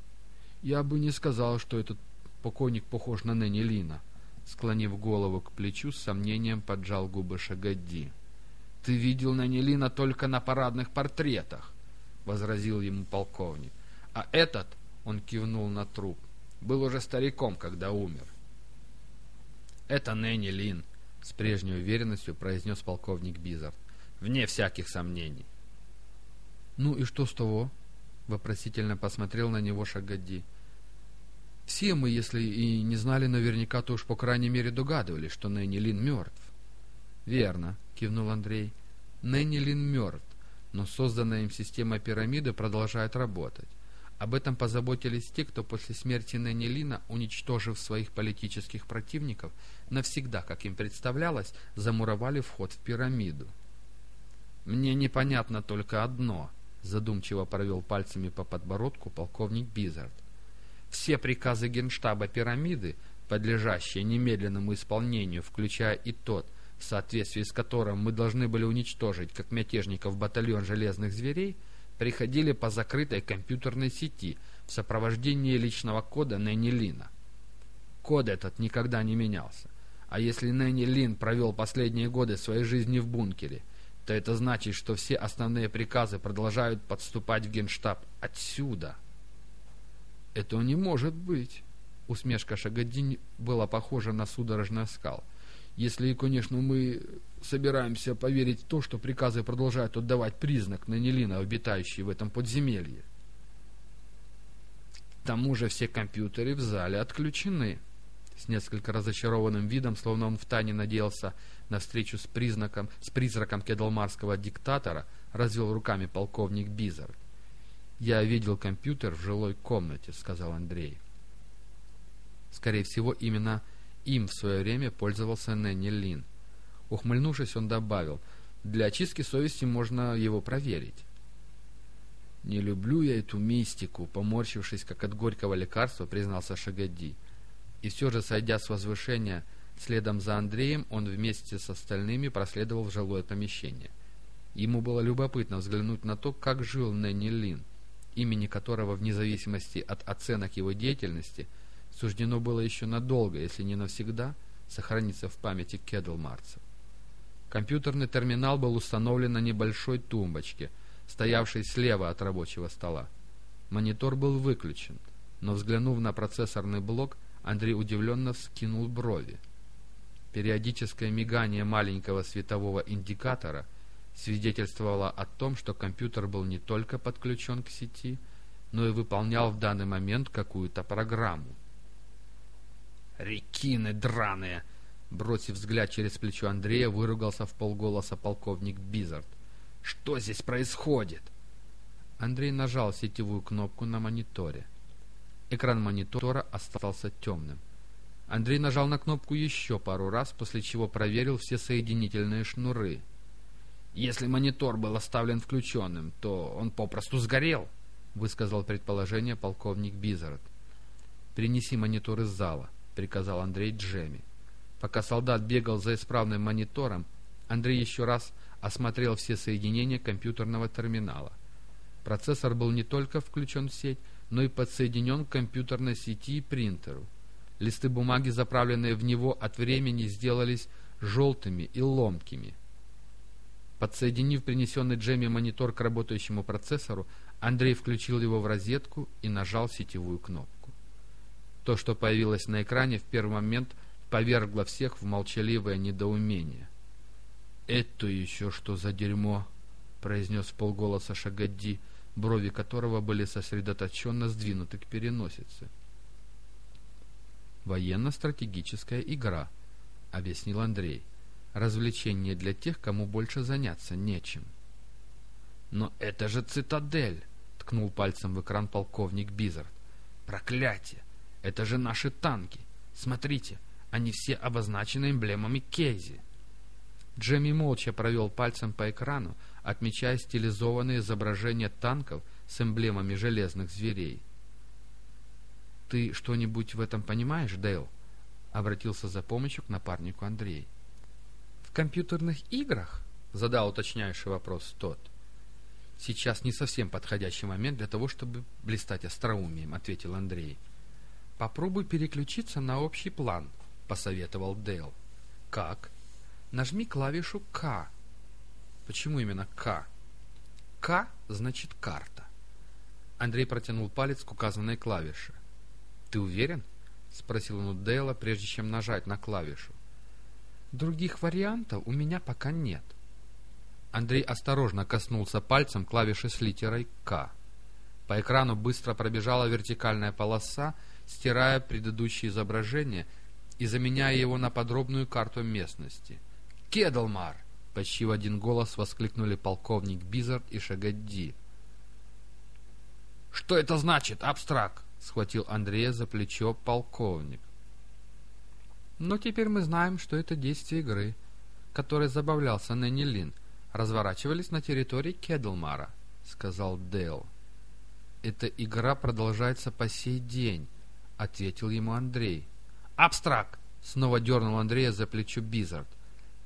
— Я бы не сказал, что этот покойник похож на Нэнни Лина, — склонив голову к плечу, с сомнением поджал губы Шагадди. — Ты видел Нэнни Лина только на парадных портретах, — возразил ему полковник. — А этот, — он кивнул на труп, был уже стариком, когда умер. «Это Нэнни Лин», — с прежней уверенностью произнес полковник Бизард, вне всяких сомнений. «Ну и что с того?» — вопросительно посмотрел на него Шагадди. «Все мы, если и не знали наверняка, то уж по крайней мере догадывались, что Нэнни Лин мертв». «Верно», — кивнул Андрей. «Нэнни Лин мертв, но созданная им система пирамиды продолжает работать. Об этом позаботились те, кто после смерти Нэнни уничтожив своих политических противников, навсегда, как им представлялось, замуровали вход в пирамиду. «Мне непонятно только одно», — задумчиво провел пальцами по подбородку полковник Бизард. «Все приказы генштаба пирамиды, подлежащие немедленному исполнению, включая и тот, в соответствии с которым мы должны были уничтожить, как мятежников, батальон железных зверей, — приходили по закрытой компьютерной сети в сопровождении личного кода Нэнни Лина. Код этот никогда не менялся. А если Нэнни Лин провел последние годы своей жизни в бункере, то это значит, что все основные приказы продолжают подступать в генштаб отсюда. «Этого не может быть!» Усмешка Шагадин была похожа на судорожный оскал. «Если, конечно, мы собираемся поверить в то, что приказы продолжают отдавать признак на Нелина, обитающий в этом подземелье. К тому же все компьютеры в зале отключены. С несколько разочарованным видом, словно он втайне надеялся на встречу с, признаком, с призраком кедалмарского диктатора, развел руками полковник Бизар. «Я видел компьютер в жилой комнате», — сказал Андрей. Скорее всего, именно им в свое время пользовался Нэнни Лин. Ухмыльнувшись, он добавил, «Для очистки совести можно его проверить». «Не люблю я эту мистику», — поморщившись, как от горького лекарства, признался Шагадди. И все же, сойдя с возвышения, следом за Андреем, он вместе с остальными проследовал в жилое помещение. Ему было любопытно взглянуть на то, как жил Нэнни Лин, имени которого, вне зависимости от оценок его деятельности, суждено было еще надолго, если не навсегда, сохраниться в памяти кедлмарцев. Компьютерный терминал был установлен на небольшой тумбочке, стоявшей слева от рабочего стола. Монитор был выключен, но взглянув на процессорный блок, Андрей удивленно вскинул брови. Периодическое мигание маленького светового индикатора свидетельствовало о том, что компьютер был не только подключен к сети, но и выполнял в данный момент какую-то программу. «Рекины драные!» Бросив взгляд через плечо Андрея, выругался в полголоса полковник Бизард. «Что здесь происходит?» Андрей нажал сетевую кнопку на мониторе. Экран монитора остался темным. Андрей нажал на кнопку еще пару раз, после чего проверил все соединительные шнуры. «Если монитор был оставлен включенным, то он попросту сгорел», — высказал предположение полковник Бизард. «Принеси монитор из зала», — приказал Андрей Джемми. Пока солдат бегал за исправным монитором, Андрей еще раз осмотрел все соединения компьютерного терминала. Процессор был не только включен в сеть, но и подсоединен к компьютерной сети и принтеру. Листы бумаги, заправленные в него от времени, сделались желтыми и ломкими. Подсоединив принесенный Джемми монитор к работающему процессору, Андрей включил его в розетку и нажал сетевую кнопку. То, что появилось на экране, в первый момент повергло всех в молчаливое недоумение. «Это еще что за дерьмо?» — произнес полголоса Шагадди, брови которого были сосредоточенно сдвинуты к переносице. «Военно-стратегическая игра», — объяснил Андрей. «Развлечение для тех, кому больше заняться нечем». «Но это же цитадель!» — ткнул пальцем в экран полковник Бизард. «Проклятие! Это же наши танки! Смотрите, они все обозначены эмблемами Кейзи!» Джемми молча провел пальцем по экрану, отмечая стилизованные изображения танков с эмблемами железных зверей. «Ты что-нибудь в этом понимаешь, Дейл?» — обратился за помощью к напарнику Андрей. «В компьютерных играх?» — задал уточняющий вопрос тот. «Сейчас не совсем подходящий момент для того, чтобы блистать остроумием», — ответил Андрей. «Попробуй переключиться на общий план», — посоветовал Дейл. «Как?» Нажми клавишу К. Почему именно К? К значит карта. Андрей протянул палец к указанной клавише. «Ты уверен?» — спросил он у Дейла, прежде чем нажать на клавишу. «Других вариантов у меня пока нет». Андрей осторожно коснулся пальцем клавиши с литерой «К». По экрану быстро пробежала вертикальная полоса, стирая предыдущее изображение и заменяя его на подробную карту местности — Кедлмар!» — почти в один голос воскликнули полковник Бизард и Шагадди. «Что это значит, абстракт?» — схватил Андрея за плечо полковник. «Но теперь мы знаем, что это действие игры, которой забавлялся Нэнни Лин, разворачивались на территории Кедлмара», — сказал Дейл. «Эта игра продолжается по сей день», — ответил ему Андрей. «Абстракт!» — снова дернул Андрея за плечо Бизард.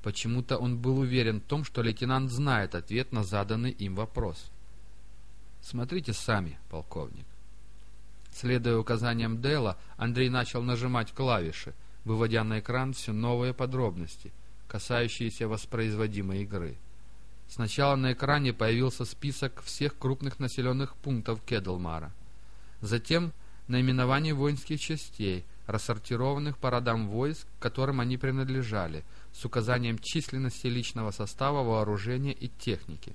Почему-то он был уверен в том, что лейтенант знает ответ на заданный им вопрос. «Смотрите сами, полковник». Следуя указаниям Дела, Андрей начал нажимать клавиши, выводя на экран все новые подробности, касающиеся воспроизводимой игры. Сначала на экране появился список всех крупных населенных пунктов Кедлмара. Затем наименование воинских частей, рассортированных по родам войск, которым они принадлежали – с указанием численности личного состава, вооружения и техники.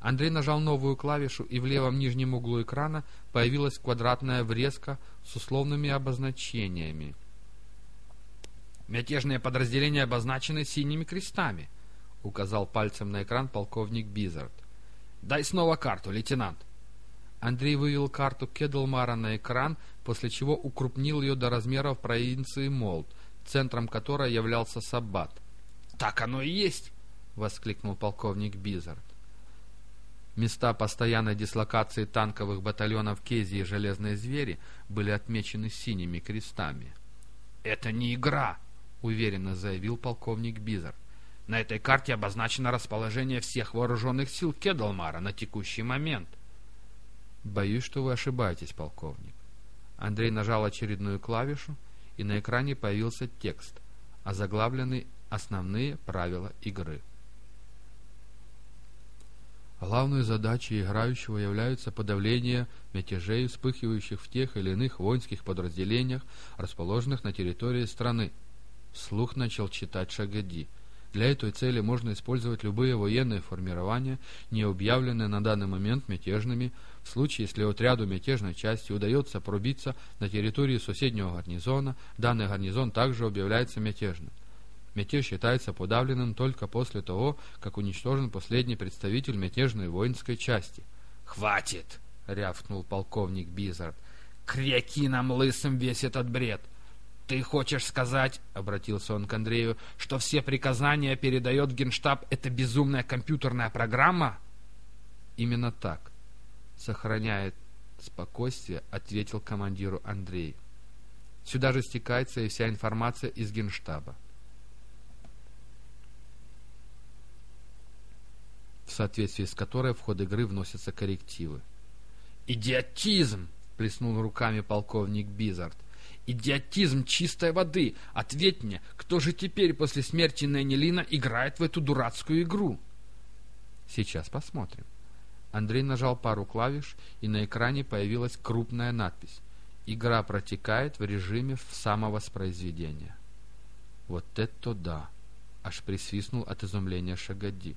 Андрей нажал новую клавишу, и в левом нижнем углу экрана появилась квадратная врезка с условными обозначениями. «Мятежные подразделения обозначены синими крестами», — указал пальцем на экран полковник Бизард. «Дай снова карту, лейтенант». Андрей вывел карту Кедлмара на экран, после чего укрупнил ее до размеров провинции Молд, центром которой являлся Саббат. «Так оно и есть!» — воскликнул полковник Бизард. Места постоянной дислокации танковых батальонов Кези и Железные Звери были отмечены синими крестами. «Это не игра!» — уверенно заявил полковник Бизард. «На этой карте обозначено расположение всех вооруженных сил Кедалмара на текущий момент». «Боюсь, что вы ошибаетесь, полковник». Андрей нажал очередную клавишу, и на экране появился текст, озаглавленный Основные правила игры. Главной задачей играющего является подавление мятежей, вспыхивающих в тех или иных воинских подразделениях, расположенных на территории страны. Слух начал читать Шагади. Для этой цели можно использовать любые военные формирования, не объявленные на данный момент мятежными, в случае, если отряду мятежной части удается пробиться на территорию соседнего гарнизона, данный гарнизон также объявляется мятежным. Мятеж считается подавленным только после того, как уничтожен последний представитель мятежной воинской части. «Хватит!» — рявкнул полковник Бизард. «Кряки нам лысым весь этот бред! «Ты хочешь сказать, — обратился он к Андрею, — что все приказания передает Генштаб эта безумная компьютерная программа?» «Именно так», — сохраняет спокойствие, ответил командиру Андрей. «Сюда же стекается и вся информация из Генштаба. в соответствии с которой в ход игры вносятся коррективы. «Идиотизм!» — плеснул руками полковник Бизард. «Идиотизм чистой воды! Ответь мне, кто же теперь после смерти Нэнни Лина играет в эту дурацкую игру?» «Сейчас посмотрим». Андрей нажал пару клавиш, и на экране появилась крупная надпись «Игра протекает в режиме самовоспроизведения». «Вот это да!» — аж присвистнул от изумления Шагадди.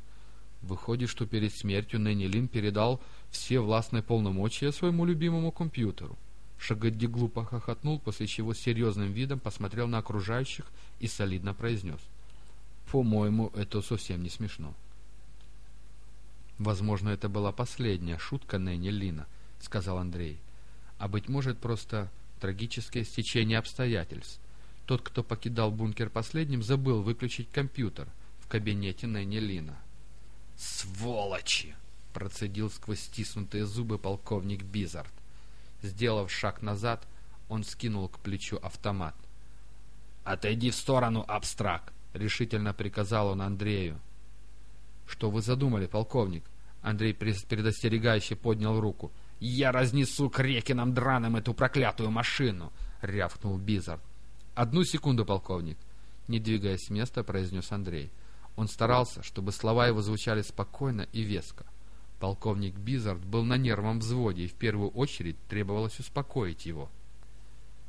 Выходит, что перед смертью Нэнни Лин передал все властные полномочия своему любимому компьютеру. Шагадди глупо хохотнул, после чего серьезным видом посмотрел на окружающих и солидно произнес. «По-моему, это совсем не смешно». «Возможно, это была последняя шутка Нэнни Лина», — сказал Андрей. «А быть может, просто трагическое стечение обстоятельств. Тот, кто покидал бункер последним, забыл выключить компьютер в кабинете Нэнни Лина». «Сволочи!» — процедил сквозь стиснутые зубы полковник Бизард. Сделав шаг назад, он скинул к плечу автомат. «Отойди в сторону, абстракт!» — решительно приказал он Андрею. «Что вы задумали, полковник?» Андрей предостерегающе поднял руку. «Я разнесу к рекинам драным эту проклятую машину!» — рявкнул Бизард. «Одну секунду, полковник!» Не двигаясь с места, произнес Андрей. Он старался, чтобы слова его звучали спокойно и веско. Полковник Бизард был на нервном взводе, и в первую очередь требовалось успокоить его.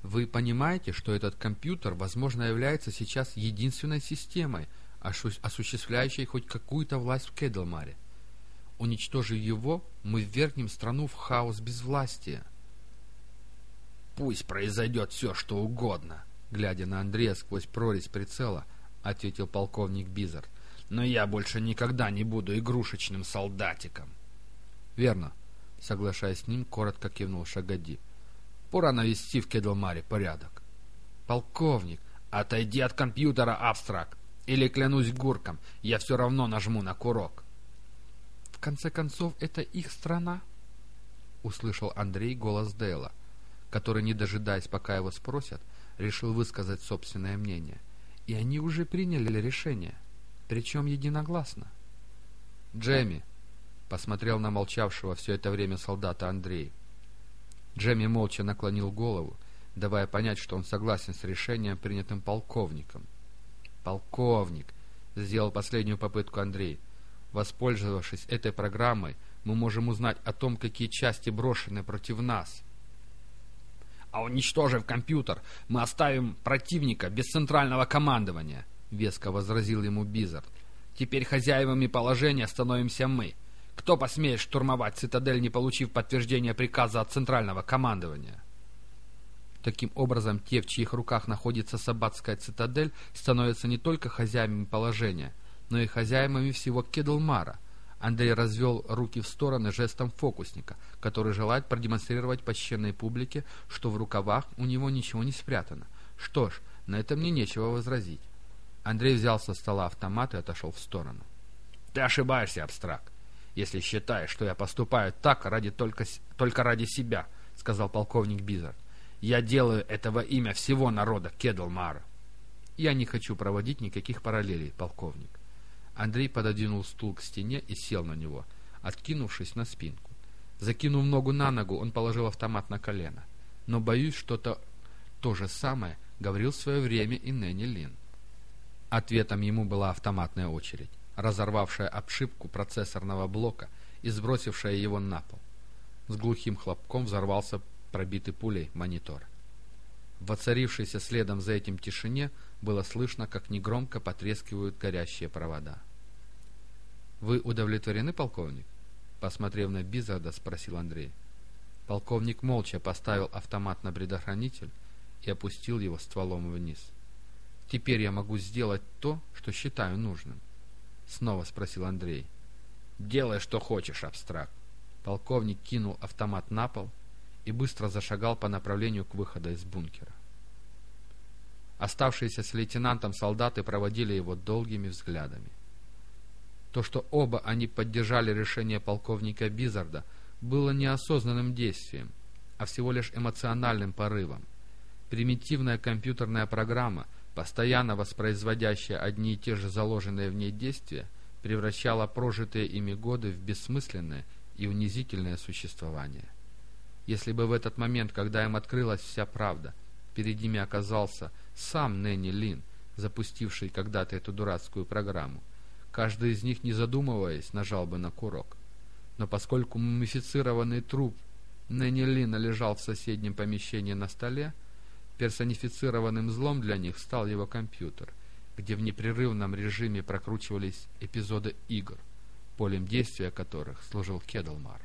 Вы понимаете, что этот компьютер, возможно, является сейчас единственной системой, осуществляющей хоть какую-то власть в Кедлмаре? Уничтожив его, мы ввергнем страну в хаос безвластия. «Пусть произойдет все, что угодно», — глядя на Андрея сквозь прорезь прицела, ответил полковник Бизард но я больше никогда не буду игрушечным солдатиком. Верно, соглашаясь с ним, коротко кивнул Шагади. Пора навести в Кедлмаре порядок. Полковник, отойди от компьютера, абстракт, или клянусь гурком, я все равно нажму на курок. В конце концов, это их страна, услышал Андрей голос Дейла, который, не дожидаясь, пока его спросят, решил высказать собственное мнение. И они уже приняли решение. — причем единогласно. «Джемми!» — посмотрел на молчавшего все это время солдата Андрей. Джемми молча наклонил голову, давая понять, что он согласен с решением, принятым полковником. «Полковник!» — сделал последнюю попытку Андрей. «Воспользовавшись этой программой, мы можем узнать о том, какие части брошены против нас». «А уничтожив компьютер, мы оставим противника без центрального командования», — веско возразил ему Бизард. «Теперь хозяевами положения становимся мы. Кто посмеет штурмовать цитадель, не получив подтверждения приказа от центрального командования?» Таким образом, те, в чьих руках находится Сабатская цитадель, становятся не только хозяевами положения, но и хозяевами всего Кедлмара. Андрей развел руки в стороны жестом фокусника, который желает продемонстрировать почтенной публике, что в рукавах у него ничего не спрятано. Что ж, на это мне нечего возразить. Андрей взял со стола автомат и отошел в сторону. «Ты ошибаешься, абстракт, если считаешь, что я поступаю так ради только, только ради себя», — сказал полковник Бизард. «Я делаю это во имя всего народа Кедлмара». «Я не хочу проводить никаких параллелей, полковник». Андрей пододвинул стул к стене и сел на него, откинувшись на спинку. Закинув ногу на ногу, он положил автомат на колено. Но, боюсь, что-то то же самое говорил в свое время и Нэнни Лин. Ответом ему была автоматная очередь, разорвавшая обшивку процессорного блока и сбросившая его на пол. С глухим хлопком взорвался пробитый пулей монитор. В воцарившейся следом за этим тишине было слышно, как негромко потрескивают горящие провода. «Вы удовлетворены, полковник?» Посмотрев на Бизарда, спросил Андрей. Полковник молча поставил автомат на предохранитель и опустил его стволом вниз. Теперь я могу сделать то, что считаю нужным. Снова спросил Андрей. Делай, что хочешь, абстракт. Полковник кинул автомат на пол и быстро зашагал по направлению к выходу из бункера. Оставшиеся с лейтенантом солдаты проводили его долгими взглядами. То, что оба они поддержали решение полковника Бизарда, было неосознанным действием, а всего лишь эмоциональным порывом. Примитивная компьютерная программа, постоянно воспроизводящая одни и те же заложенные в ней действия, превращала прожитые ими годы в бессмысленное и унизительное существование. Если бы в этот момент, когда им открылась вся правда, перед ними оказался сам Нэнни Лин, запустивший когда-то эту дурацкую программу, каждый из них, не задумываясь, нажал бы на курок. Но поскольку мумифицированный труп Нэнни Лина лежал в соседнем помещении на столе, персонифицированным злом для них стал его компьютер, где в непрерывном режиме прокручивались эпизоды игр, полем действия которых служил Кедлмар.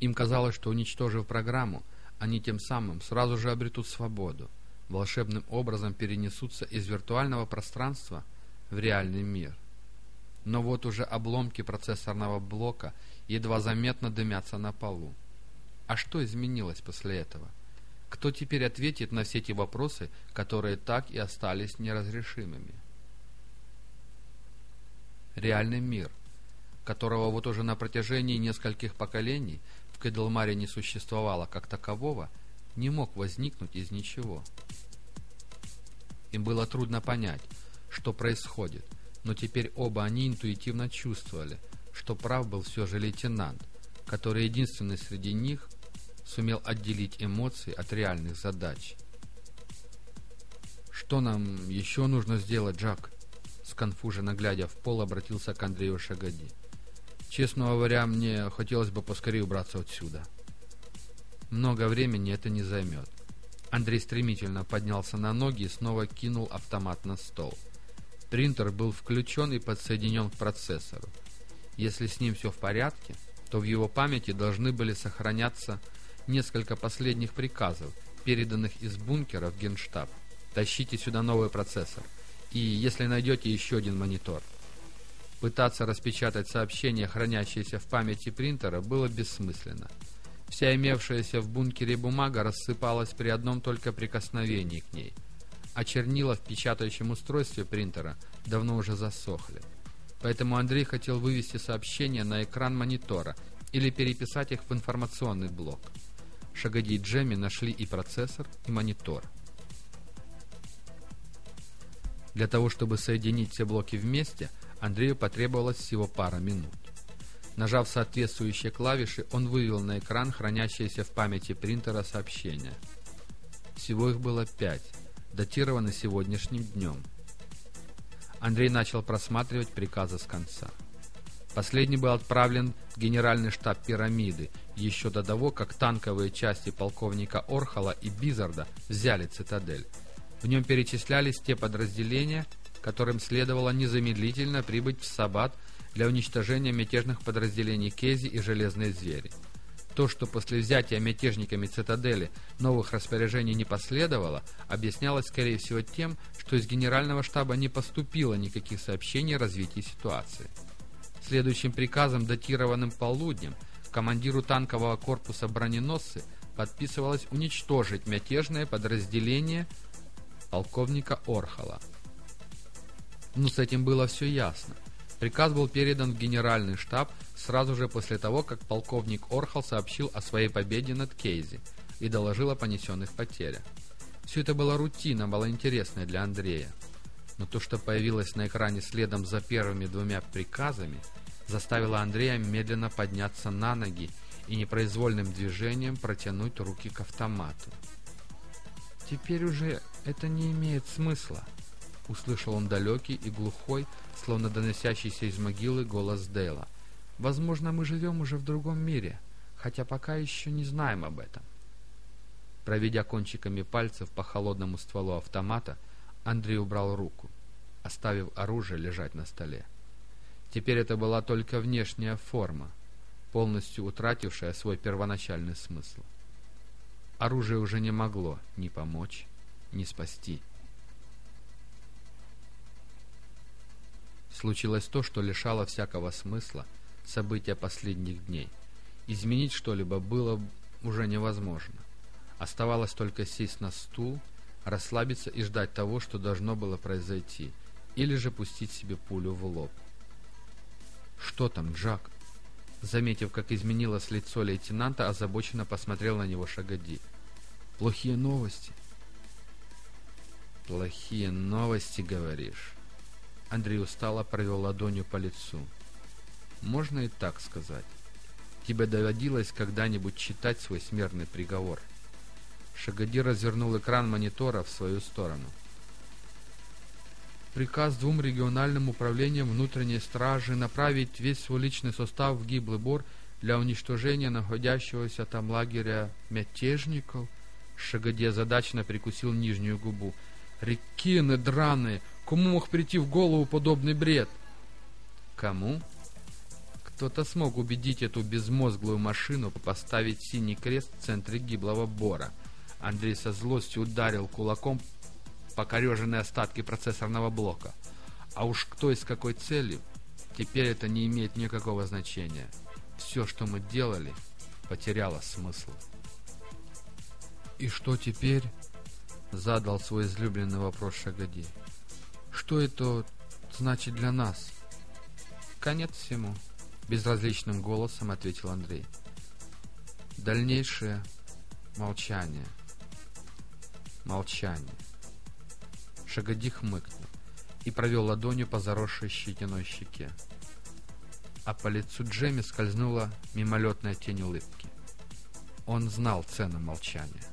Им казалось, что уничтожив программу, они тем самым сразу же обретут свободу, волшебным образом перенесутся из виртуального пространства в реальный мир. Но вот уже обломки процессорного блока едва заметно дымятся на полу. А что изменилось после этого? Кто теперь ответит на все эти вопросы, которые так и остались неразрешимыми? Реальный мир, которого вот уже на протяжении нескольких поколений в Кедлмаре не существовало как такового, не мог возникнуть из ничего. Им было трудно понять, что происходит, но теперь оба они интуитивно чувствовали, что прав был все же лейтенант, который единственный среди них сумел отделить эмоции от реальных задач. «Что нам еще нужно сделать, Джак?» Сконфуженно глядя в пол, обратился к Андрею Шагоди. «Честно говоря, мне хотелось бы поскорее убраться отсюда». Много времени это не займет. Андрей стремительно поднялся на ноги и снова кинул автомат на стол. Принтер был включен и подсоединен к процессору. Если с ним все в порядке, то в его памяти должны были сохраняться несколько последних приказов, переданных из бункера в генштаб. Тащите сюда новый процессор. И если найдете еще один монитор. Пытаться распечатать сообщение, хранящееся в памяти принтера, было бессмысленно. Вся имевшаяся в бункере бумага рассыпалась при одном только прикосновении к ней, а чернила в печатающем устройстве принтера давно уже засохли. Поэтому Андрей хотел вывести сообщение на экран монитора или переписать их в информационный блок. Шагоди и Джемми нашли и процессор, и монитор. Для того, чтобы соединить все блоки вместе, Андрею потребовалось всего пара минут. Нажав соответствующие клавиши, он вывел на экран хранящееся в памяти принтера сообщение. Всего их было пять, датированы сегодняшним днем. Андрей начал просматривать приказы с конца. Последний был отправлен в генеральный штаб «Пирамиды» еще до того, как танковые части полковника Орхала и Бизарда взяли цитадель. В нем перечислялись те подразделения, которым следовало незамедлительно прибыть в Сабат для уничтожения мятежных подразделений Кези и Железные Звери. То, что после взятия мятежниками цитадели новых распоряжений не последовало, объяснялось, скорее всего, тем, что из Генерального штаба не поступило никаких сообщений о развитии ситуации. Следующим приказом, датированным полуднем, командиру танкового корпуса броненосцы подписывалось уничтожить мятежное подразделение полковника Орхала. Ну, с этим было все ясно. Приказ был передан в генеральный штаб сразу же после того, как полковник Орхал сообщил о своей победе над Кейзи и доложил о понесенных потерях. Все это была рутина, было интересная для Андрея. Но то, что появилось на экране следом за первыми двумя приказами – заставила Андрея медленно подняться на ноги и непроизвольным движением протянуть руки к автомату. «Теперь уже это не имеет смысла», — услышал он далекий и глухой, словно доносящийся из могилы голос Дейла. «Возможно, мы живем уже в другом мире, хотя пока еще не знаем об этом». Проведя кончиками пальцев по холодному стволу автомата, Андрей убрал руку, оставив оружие лежать на столе. Теперь это была только внешняя форма, полностью утратившая свой первоначальный смысл. Оружие уже не могло ни помочь, ни спасти. Случилось то, что лишало всякого смысла события последних дней. Изменить что-либо было уже невозможно. Оставалось только сесть на стул, расслабиться и ждать того, что должно было произойти, или же пустить себе пулю в лоб. «Что там, Джак?» Заметив, как изменилось лицо лейтенанта, озабоченно посмотрел на него Шагоди. «Плохие новости». «Плохие новости, говоришь?» Андрей устало провел ладонью по лицу. «Можно и так сказать. Тебе доводилось когда-нибудь читать свой смертный приговор?» Шагоди развернул экран монитора в свою сторону. Приказ двум региональным управлениям внутренней стражи направить весь свой личный состав в Гиблый Бор для уничтожения находящегося там лагеря мятежников. Шагоди озадаченно прикусил нижнюю губу. «Рекины драные! Кому мог прийти в голову подобный бред?» «Кому?» Кто-то смог убедить эту безмозглую машину поставить синий крест в центре гиблого бора. Андрей со злостью ударил кулаком покореженные остатки процессорного блока. А уж кто и с какой целью, теперь это не имеет никакого значения. Все, что мы делали, потеряло смысл. «И что теперь?» — задал свой излюбленный вопрос Шагади. «Что это значит для нас?» «Конец всему», — безразличным голосом ответил Андрей. «Дальнейшее молчание» молчание. Шагоди хмыкнул и провел ладонью по заросшей щетиной щеке. А по лицу Джемми скользнула мимолетная тень улыбки. Он знал цену молчания.